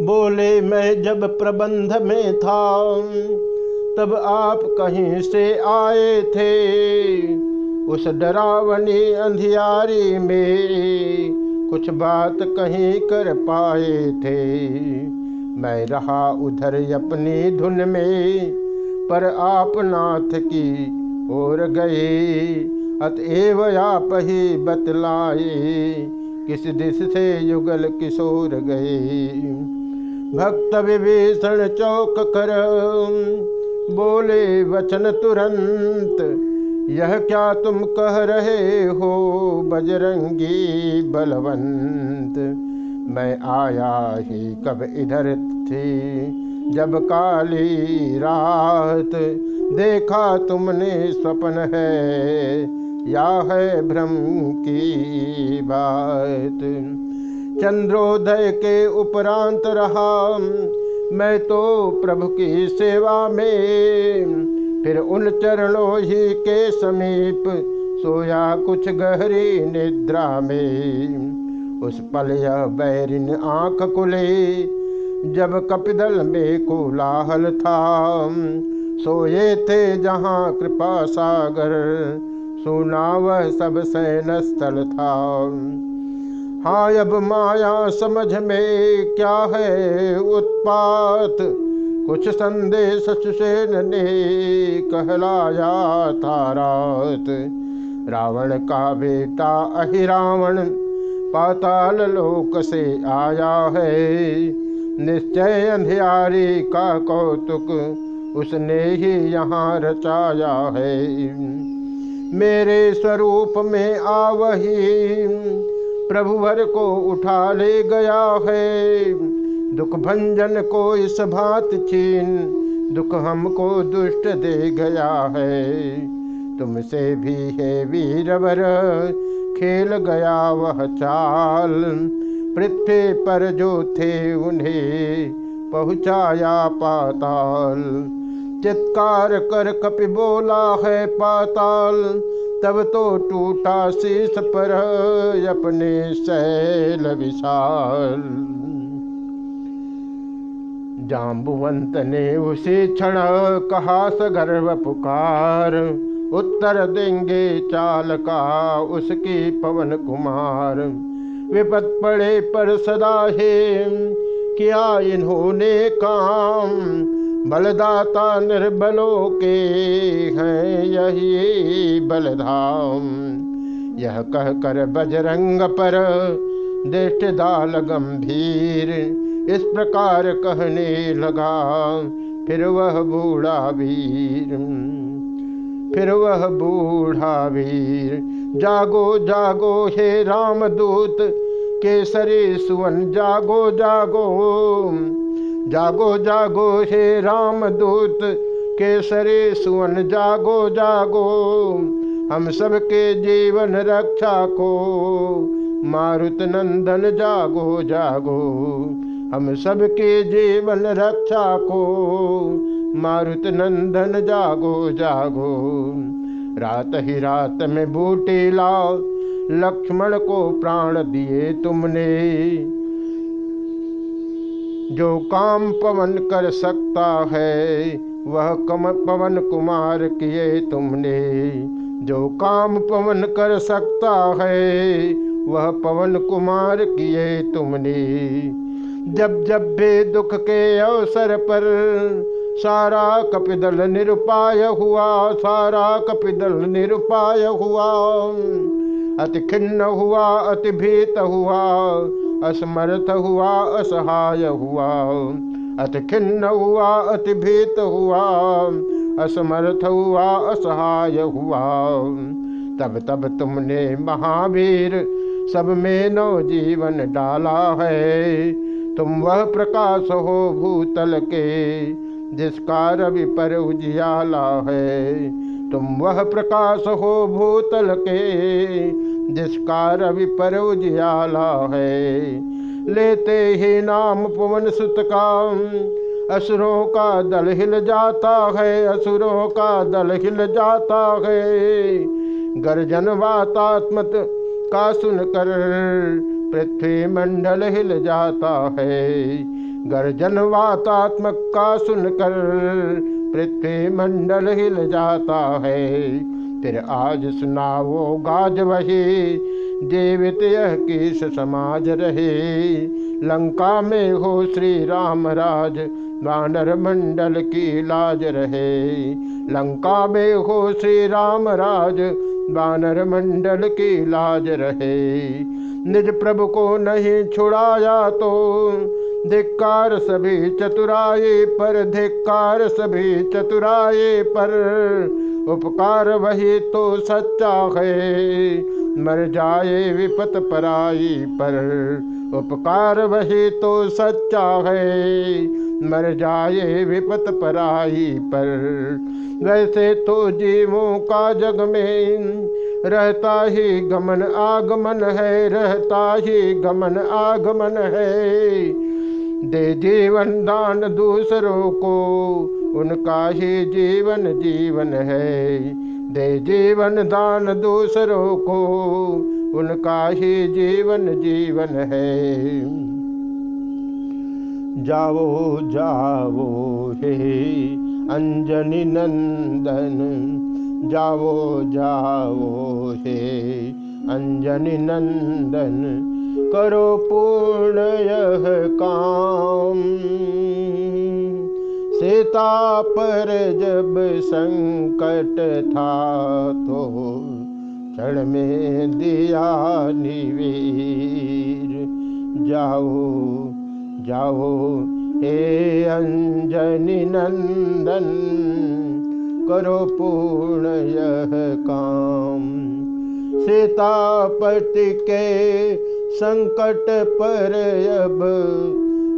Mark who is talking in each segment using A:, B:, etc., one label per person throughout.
A: बोले मैं जब प्रबंध में था, तब आप कहीं से आए थे, उस डरावनी अंधियारी में कुछ बात कहीं कर पाए थे। मैं रहा उधर अपनी धुन में, पर आप नाथ की ओर गए अतएव आप ही बतलाए, किस दिश से युगल किशोर गए। भक्त विभीषण चौक कर। बोले, वचन तुरंत, यह क्या तुम कह रहे हो, बजरंगी बलवंत? मैं आया ही कब इधर थी, जब काली रात देखा तुमने स्वप्न है, या है भ्रम की बात? चंद्रोदय के उपरांत रहा। मैं तो प्रभु की सेवा में, फिर उन चरणों ही के समीप सोया कुछ गहरी निद्रा में। उस पल यह बैरिन आँख खुले, जब कपिदल में कोलाहल था। सोए थे जहाँ कृपा सागर सुना वह सब सैन स्थल था। हाँ अब माया समझ में क्या है उत्पात? कुछ संदेश सुसेन ने कहलाया था रात। रावण का बेटा अहिरावण पाताल लोक से आया है। निश्चय अंधियारी का कौतुक उसने ही यहाँ रचाया है। मेरे स्वरूप में आ वही प्रभुवर को उठा ले गया है। दुख भंजन को इस भात छीन, दुख हमको दुष्ट दे गया है। तुमसे भी है वीरवर, खेल गया वह चाल। पृथ्वी पर जो थे उन्हें पहुँचाया पाताल। चित्कार कर कपि बोला है पाताल, तब तो टूटा शीश पर अपने शैल विशाल। जाम्बुवंत ने उसी क्षण कहा सगर्व पुकार, उत्तर देंगे चाल का उसकी पवन कुमार। विपत पड़े पर सदा है, किया इन्होंने काम बलदाता निर्बलों के हैं यही बलधाम। यह कह कर बजरंग पर दृष्ट दाल गंभीर इस प्रकार कहने लगा, फिर वह बूढ़ा वीर, फिर वह बूढ़ा वीर, जागो जागो हे रामदूत, केसरी सुवन, जागो जागो जागो जागो, हे राम दूत, केसरे सुवन, जागो जागो, हम सबके जीवन रक्षा को। मारुत नंदन, जागो जागो, हम सबके जीवन रक्षा को। मारुत नंदन, जागो जागो, रात ही रात में बूटी लाओ, लक्ष्मण को प्राण दिए तुमने। जो काम पवन कर सकता है, वह कम पवन कुमार किए तुमने। जो काम पवन कर सकता है, वह पवन कुमार किए तुमने। जब जब भी दुख के अवसर पर सारा कपिदल निरुपाय हुआ, सारा कपिदल निरुपाय हुआ, अति खिन्न हुआ, अति भीत हुआ असमर्थ हुआ, असहाय हुआ अति खिन्न हुआ अति भीत हुआ, असमर्थ हुआ, असहाय हुआ। तब तब तुमने महावीर सब में नव जीवन डाला है। तुम वह प्रकाश हो भूतल के जिसका रवि पर उजियाला है तुम वह प्रकाश हो भूतल के जिसका रवि पर उजियाला है लेते ही नाम पवन सुत का असुरों का दल हिल जाता है, असुरों का दल हिल जाता है। गर्जन वातात्मत का सुनकर पृथ्वी मंडल हिल जाता है। गर्जन वातात्मक का सुनकर पृथ्वी मंडल हिल जाता है। फिर आज सुनाओ गाज वही, जीवित यह किस समाज रहे। लंका में हो श्री राम राज, वानर मंडल की लाज रहे। लंका में हो श्री राम राज, वानर मंडल की लाज रहे। निज प्रभु को नहीं छुड़ाया तो धिक्कार सभी चतुराए पर, धिक्कार सभी चतुराए पर। उपकार वही तो सच्चा है, मर जाए विपत पराई पर। उपकार वही तो सच्चा है, मर जाए विपत पराई पर। वैसे तो जीवों का जग में रहता ही गमन आगमन है, रहता ही गमन आगमन है। दे जीवन दान दूसरों को, उनका ही जीवन जीवन है। दे जीवन दान दूसरों को, उनका ही जीवन जीवन है। जाओ जाओ हे अंजनी नंदन, जाओ जाओ हे अंजनी नंदन। करो पूर्ण यह काम। सीता पर जब संकट था तो क्षण में दिया निवीर। जाओ जाओ हे अंजनी नंदन, करो पूर्ण यह काम। सीतापति के संकट पर अब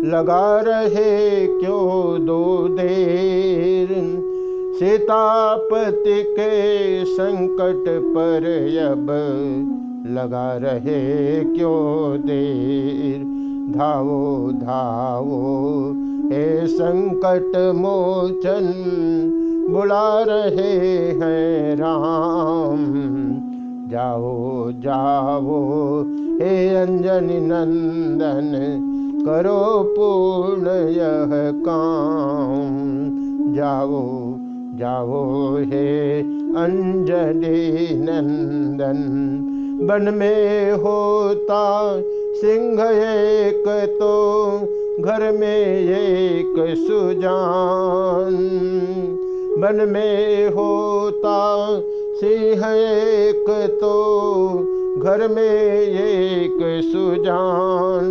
A: लगा रहे क्यों दो देर? सीतापति के संकट पर अब लगा रहे क्यों देर? धावो धावो, हे संकट मोचन, बुला रहे हैं राम। जाओ जाओ। हे अंजनी नंदन, करो पूर्ण यह काम। जाओ जाओ हे अंजलि नंदन, बन में होता सिंह एक तो घर में एक सुजान। बन में होता सिंह एक तो घर में एक सुजान।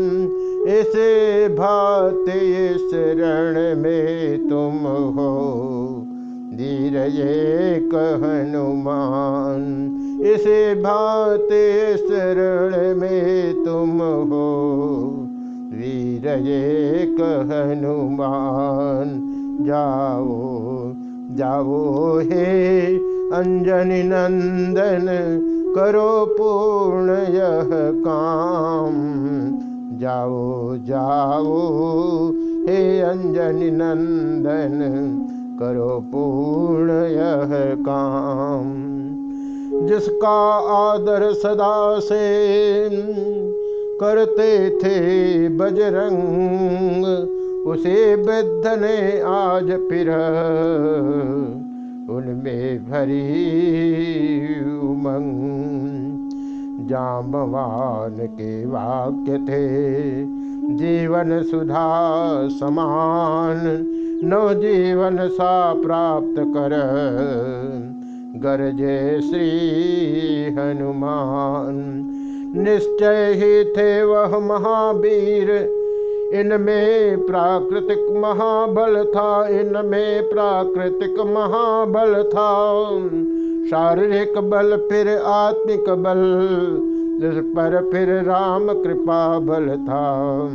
A: इसे भात इस रण में तुम हो, धीर एक हनुमान। इसे भात इस रण में तुम हो वीर एक हनुमान। जाओ जाओ हे अंजनी नंदन करो पूर्ण यह काम। जाओ जाओ, हे अंजनी नंदन करो पूर्ण यह काम। जिसका आदर सदा से करते थे बजरंग, उसे वृद्ध ने आज फिर उनमें भरी उमंग। जामवान के वाक्य थे, जीवन सुधा समान। नो जीवन सा प्राप्त कर, गरजे श्री हनुमान। निश्चय ही थे वह महावीर इनमें प्राकृतिक महाबल था, इनमें प्राकृतिक महाबल था। शारीरिक बल, फिर आत्मिक बल, जिस पर फिर राम कृपा बल था।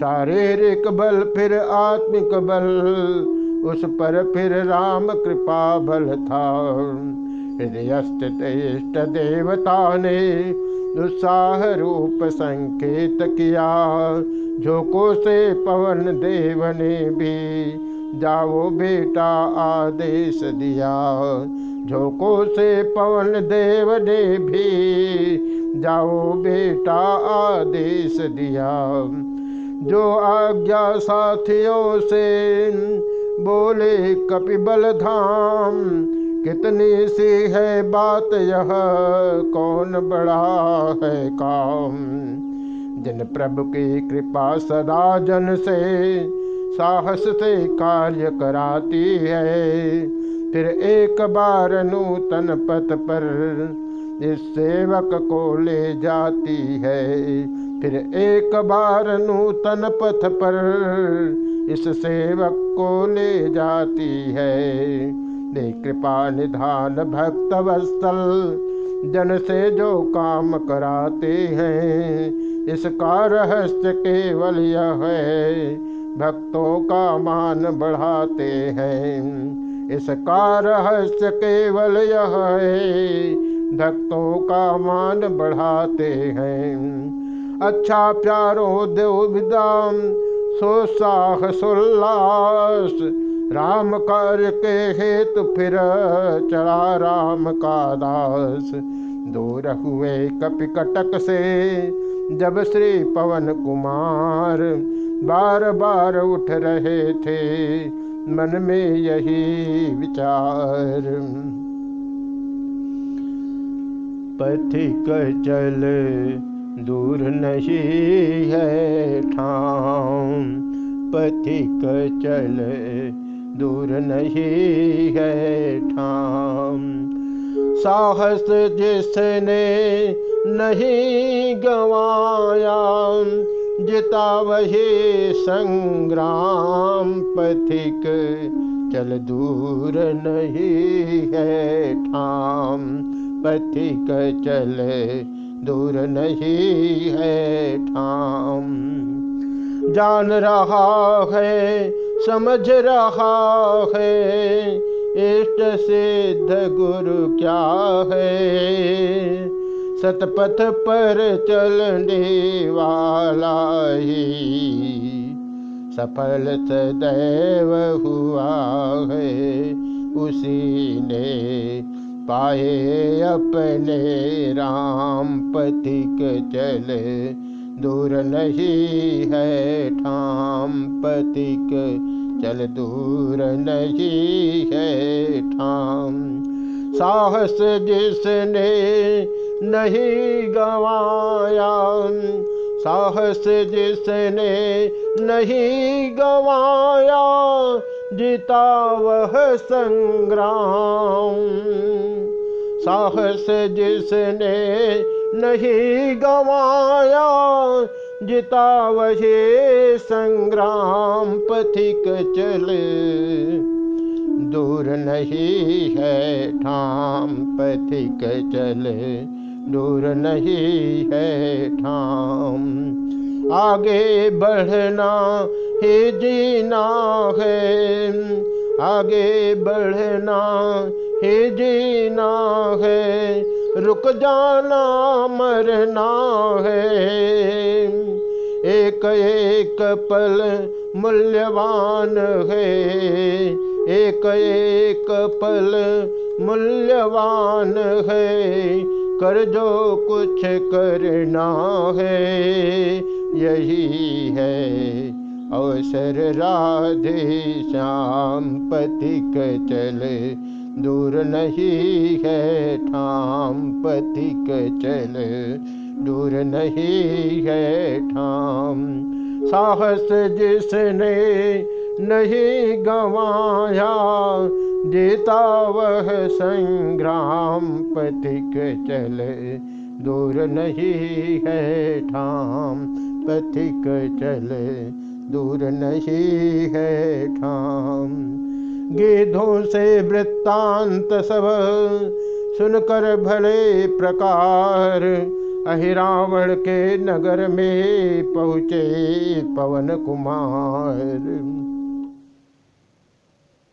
A: शारीरिक बल, फिर आत्मिक बल, उस पर फिर राम कृपा बल था। हृदय स्थित इष्ट देवता ने उत्साह रूप संकेत किया। झोंको से पवन देव ने भी जाओ बेटा आदेश दिया। झोंको से पवन देव ने भी जाओ बेटा आदेश दिया। जो आज्ञा साथियों से बोले कपिबल धाम कितनी सी है बात यह? कौन बड़ा है काम? जिन प्रभु की कृपा सदा जन से साहस से कार्य कराती है, फिर एक बार नूतन पथ पर इस सेवक को ले जाती है, फिर एक बार नूतन पथ पर इस सेवक को ले जाती है। दे कृपा निधान भक्त वस्तल जन से जो काम कराते हैं, इसका रहस्य केवल यह है, भक्तों का मान बढ़ाते हैं। इसका रहस्य केवल यह है, भक्तों का मान बढ़ाते हैं। अच्छा प्यारो देव विदाम सो साहस उल्लास राम कार्य के हेतु फिर चला राम का दास। दूर हुए कपि कटक से जब श्री पवन कुमार बार बार उठ रहे थे, मन में यही विचार। पथिक चल दूर नहीं है ठाम, पथिक चल दूर नहीं है ठाम। साहस जिसने नहीं गवाया, जिता वही संग्राम पथिक। चल दूर नहीं है ठाम, पथिक चल। दूर नहीं है ठाम। जान रहा है समझ रहा है, इष्ट सिद्ध गुरु क्या है? सतपथ पर चलने वाला ही सफल सदैव हुआ है, उसी ने पाए अपने राम पथिक चले दूर नहीं है ठाम पतिक चल दूर नहीं है ठाम। साहस जिसने नहीं गवाया, साहस जिसने नहीं गवाया जीता वह संग्राम। साहस जिसने नहीं गवाया। जिता वही संग्राम पथिक चले। दूर नहीं है ठाम पथिक चले। दूर नहीं है ठाम। आगे बढ़ना ही जीना है। आगे बढ़ना ही जीना है। जाना मरना है। एक एक पल मूल्यवान है। एक एक पल मूल्यवान है। कर जो कुछ करना है। यही है अवसर राधे श्याम पथिक चले। दूर नहीं है ठाम पथिक चले। दूर नहीं है ठाम साहस जिसने नहीं गवाया जीता वह संग्राम पथिक चले। दूर नहीं है ठाम पथिक चले। दूर नहीं है ठाम गिधों से वृत्तांत सब। सुनकर भले प्रकार अहिरावण के नगर में पहुँचे पवन कुमार।